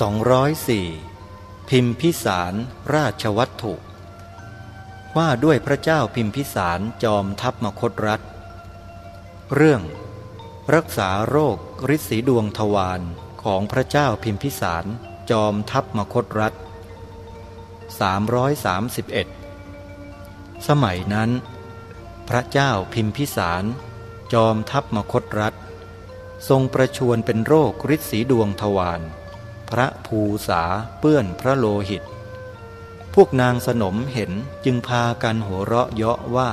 204 พิมพิสารราชวัตถุ ว่าด้วยพระเจ้าพิมพิสารจอมทัพมคตรัฐ เรื่อง รักษาโรคฤทธิ์สีดวงทวารของพระเจ้าพิมพิสารจอมทัพมคตรัฐ 331 สมัยนั้น พระเจ้าพิมพิสาร จอมทัพมคตรัฐ ทรงประชวนเป็นโรคฤทธิ์สีดวงทวาร พระภูษาเปื้อนพระโลหิต พวกนางสนมเห็นจึงพากันหัวเราะเยาะว่า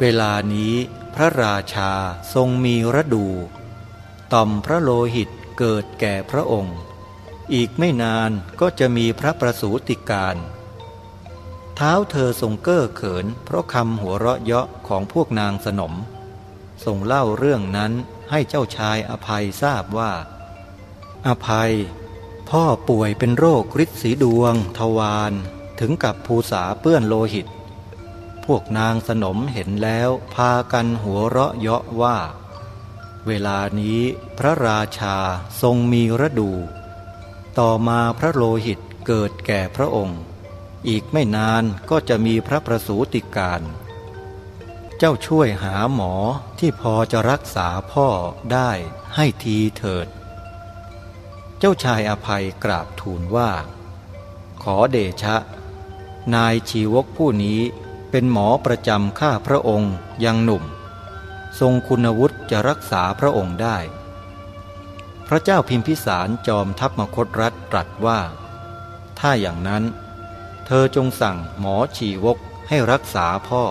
เวลานี้พระราชาทรงมีระดู ต่อมพระโลหิตเกิดแก่พระองค์ อีกไม่นานก็จะมีพระประสูติการเท้าเธอทรงเก้อเขิน เพราะคำหัวเราะเยาะของพวกนางสนม ทรงเล่าเรื่องนั้นให้เจ้าชายอภัยทราบว่า อภัย พ่อป่วยเป็นโรคฤทธิ์สีดวง ทวารถึงกับภูษาเปื้อนโลหิต พวกนางสนมเห็นแล้วพากันหัวเราะเยาะว่า เวลานี้พระราชาทรงมีระดู ต่อมาพระโลหิตเกิดแก่พระองค์ อีกไม่นานก็จะมีพระประสูติการ เจ้าช่วยหาหมอที่พอจะรักษาพ่อได้ให้ทีเถิด เจ้าชายอภัยกราบทูลว่า ขอเดชะ นายชีวกผู้นี้เป็นหมอประจำข้าพระองค์ยังหนุ่ม ทรงคุณวุฒิจะรักษาพระองค์ได้ พระเจ้าพิมพิสารจอมทัพมคตรัฐตรัสว่า ถ้าอย่างนั้น เธอจงสั่งหมอชีวกให้รักษาพ่อ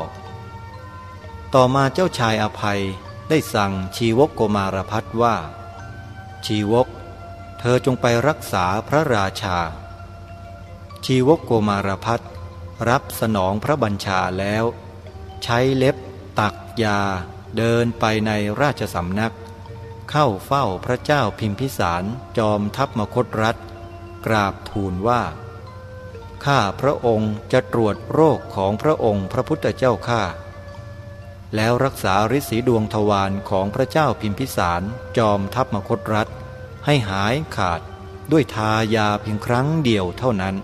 ต่อมาเจ้าชายอภัยได้สั่งชีวกโกมารพัฒว่า ชีวก เธอจงไปรักษาพระราชา ชีวกโกมารพัฒรับสนองพระบัญชาแล้ว ใช้เล็บ ตักยา เดินไปในราชสำนัก เข้าเฝ้าพระเจ้าพิมพิสารจอมทัพมคตรัฐ กราบทูลว่า ข้าพระองค์จะตรวจโรคของพระองค์พระพุทธเจ้าข้าแล้วรักษาฤทธิดวงทวารของพระเจ้าพิมพิสารจอมทัพมคตรัฐ ให้หายขาดด้วยทายาเพียงครั้งเดียวเท่านั้น